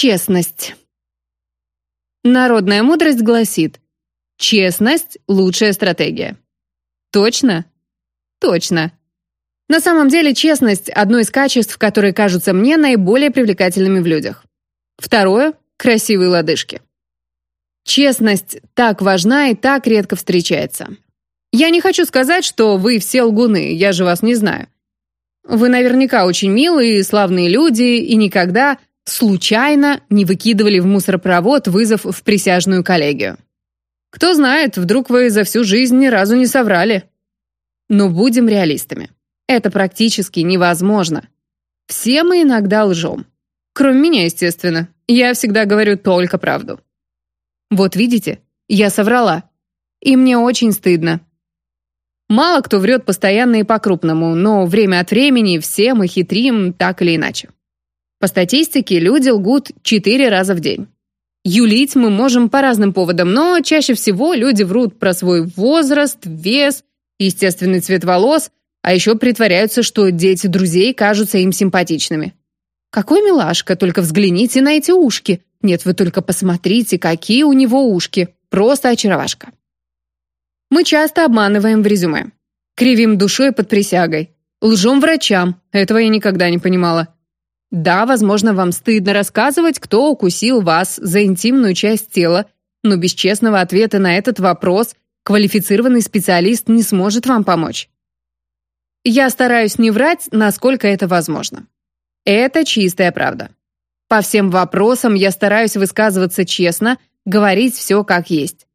Честность. Народная мудрость гласит, честность – лучшая стратегия. Точно? Точно. На самом деле честность – одно из качеств, которые кажутся мне наиболее привлекательными в людях. Второе – красивые лодыжки. Честность так важна и так редко встречается. Я не хочу сказать, что вы все лгуны, я же вас не знаю. Вы наверняка очень милые и славные люди и никогда случайно не выкидывали в мусоропровод вызов в присяжную коллегию. Кто знает, вдруг вы за всю жизнь ни разу не соврали. Но будем реалистами. Это практически невозможно. Все мы иногда лжем. Кроме меня, естественно. Я всегда говорю только правду. Вот видите, я соврала. И мне очень стыдно. Мало кто врет постоянно и по-крупному, но время от времени все мы хитрим так или иначе. По статистике, люди лгут 4 раза в день. Юлить мы можем по разным поводам, но чаще всего люди врут про свой возраст, вес, естественный цвет волос, а еще притворяются, что дети друзей кажутся им симпатичными. Какой милашка, только взгляните на эти ушки. Нет, вы только посмотрите, какие у него ушки. Просто очаровашка. Мы часто обманываем в резюме. Кривим душой под присягой. Лжем врачам. Этого я никогда не понимала. Да, возможно, вам стыдно рассказывать, кто укусил вас за интимную часть тела, но без честного ответа на этот вопрос квалифицированный специалист не сможет вам помочь. Я стараюсь не врать, насколько это возможно. Это чистая правда. По всем вопросам я стараюсь высказываться честно, говорить все как есть.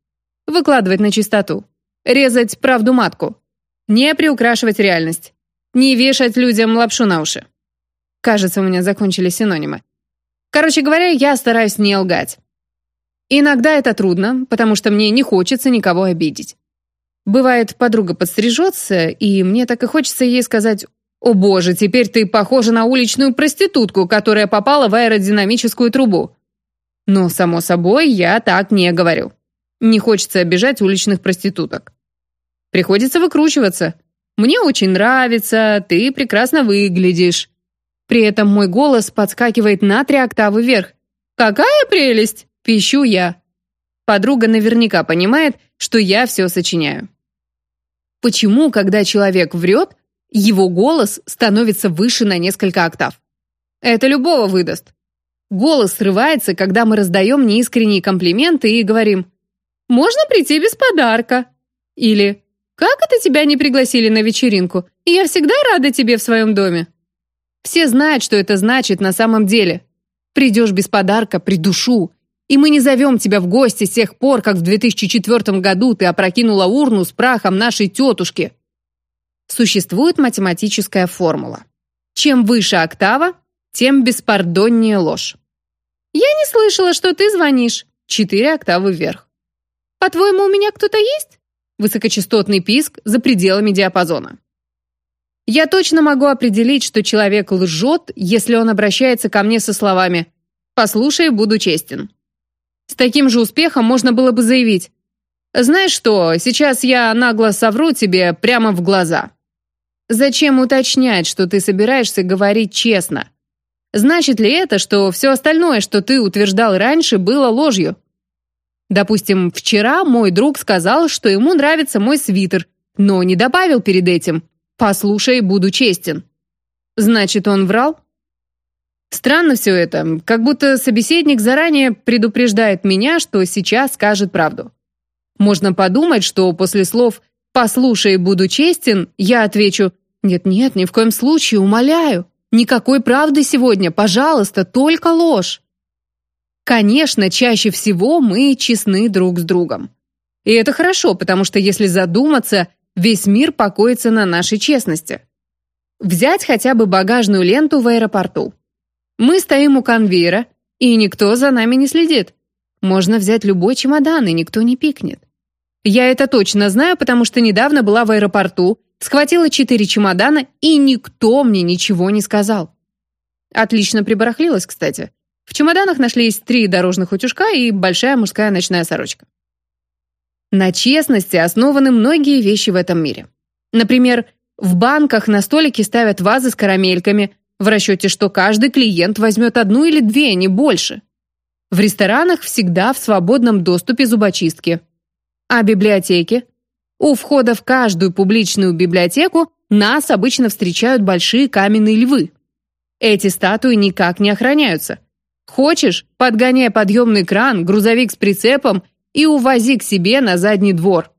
Выкладывать на чистоту. Резать правду матку. Не приукрашивать реальность. Не вешать людям лапшу на уши. Кажется, у меня закончились синонимы. Короче говоря, я стараюсь не лгать. Иногда это трудно, потому что мне не хочется никого обидеть. Бывает, подруга подстрижется, и мне так и хочется ей сказать «О боже, теперь ты похожа на уличную проститутку, которая попала в аэродинамическую трубу». Но, само собой, я так не говорю. Не хочется обижать уличных проституток. Приходится выкручиваться. Мне очень нравится, ты прекрасно выглядишь. При этом мой голос подскакивает на три октавы вверх. «Какая прелесть!» – пищу я. Подруга наверняка понимает, что я все сочиняю. Почему, когда человек врет, его голос становится выше на несколько октав. Это любого выдаст. Голос срывается, когда мы раздаем неискренние комплименты и говорим «Можно прийти без подарка?» Или «Как это тебя не пригласили на вечеринку? Я всегда рада тебе в своем доме». Все знают, что это значит на самом деле. Придешь без подарка, придушу. И мы не зовем тебя в гости с тех пор, как в 2004 году ты опрокинула урну с прахом нашей тетушки. Существует математическая формула. Чем выше октава, тем беспардоннее ложь. Я не слышала, что ты звонишь. Четыре октавы вверх. По-твоему, у меня кто-то есть? Высокочастотный писк за пределами диапазона. Я точно могу определить, что человек лжет, если он обращается ко мне со словами «послушай, буду честен». С таким же успехом можно было бы заявить знаешь что, сейчас я нагло совру тебе прямо в глаза. Зачем уточнять, что ты собираешься говорить честно? Значит ли это, что все остальное, что ты утверждал раньше, было ложью? Допустим, вчера мой друг сказал, что ему нравится мой свитер, но не добавил перед этим «послушай, буду честен». Значит, он врал? Странно все это, как будто собеседник заранее предупреждает меня, что сейчас скажет правду. Можно подумать, что после слов «послушай, буду честен» я отвечу «нет-нет, ни в коем случае, умоляю, никакой правды сегодня, пожалуйста, только ложь». Конечно, чаще всего мы честны друг с другом. И это хорошо, потому что если задуматься, весь мир покоится на нашей честности. Взять хотя бы багажную ленту в аэропорту. Мы стоим у конвейера, и никто за нами не следит. Можно взять любой чемодан, и никто не пикнет. Я это точно знаю, потому что недавно была в аэропорту, схватила четыре чемодана, и никто мне ничего не сказал. Отлично прибарахлилась, кстати. В чемоданах нашлись три дорожных утюжка и большая мужская ночная сорочка. На честности основаны многие вещи в этом мире. Например, в банках на столике ставят вазы с карамельками в расчете, что каждый клиент возьмет одну или две, не больше. В ресторанах всегда в свободном доступе зубочистки. А библиотеки? У входа в каждую публичную библиотеку нас обычно встречают большие каменные львы. Эти статуи никак не охраняются. Хочешь, подгоняй подъемный кран, грузовик с прицепом и увози к себе на задний двор.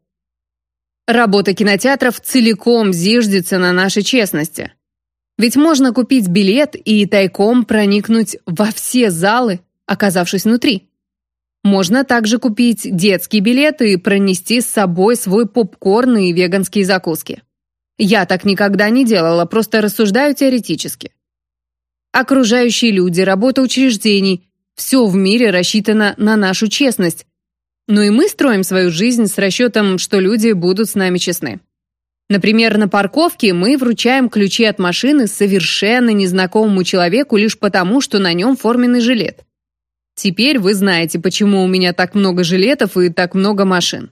Работа кинотеатров целиком зиждется на нашей честности. Ведь можно купить билет и тайком проникнуть во все залы, оказавшись внутри. Можно также купить детский билет и пронести с собой свой попкорн и веганские закуски. Я так никогда не делала, просто рассуждаю теоретически. Окружающие люди, работа учреждений – все в мире рассчитано на нашу честность. Но и мы строим свою жизнь с расчетом, что люди будут с нами честны. Например, на парковке мы вручаем ключи от машины совершенно незнакомому человеку лишь потому, что на нем форменный жилет. Теперь вы знаете, почему у меня так много жилетов и так много машин.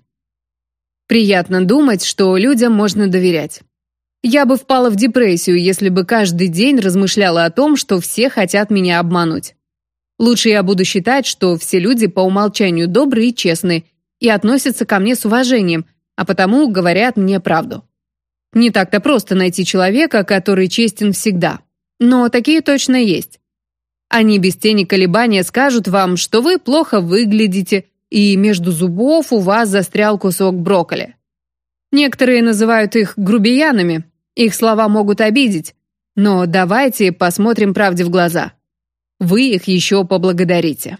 Приятно думать, что людям можно доверять. Я бы впала в депрессию, если бы каждый день размышляла о том, что все хотят меня обмануть. Лучше я буду считать, что все люди по умолчанию добрые и честные и относятся ко мне с уважением, а потому говорят мне правду. Не так-то просто найти человека, который честен всегда. Но такие точно есть. Они без тени колебания скажут вам, что вы плохо выглядите, и между зубов у вас застрял кусок брокколи. Некоторые называют их грубиянами, их слова могут обидеть, но давайте посмотрим правде в глаза. Вы их еще поблагодарите.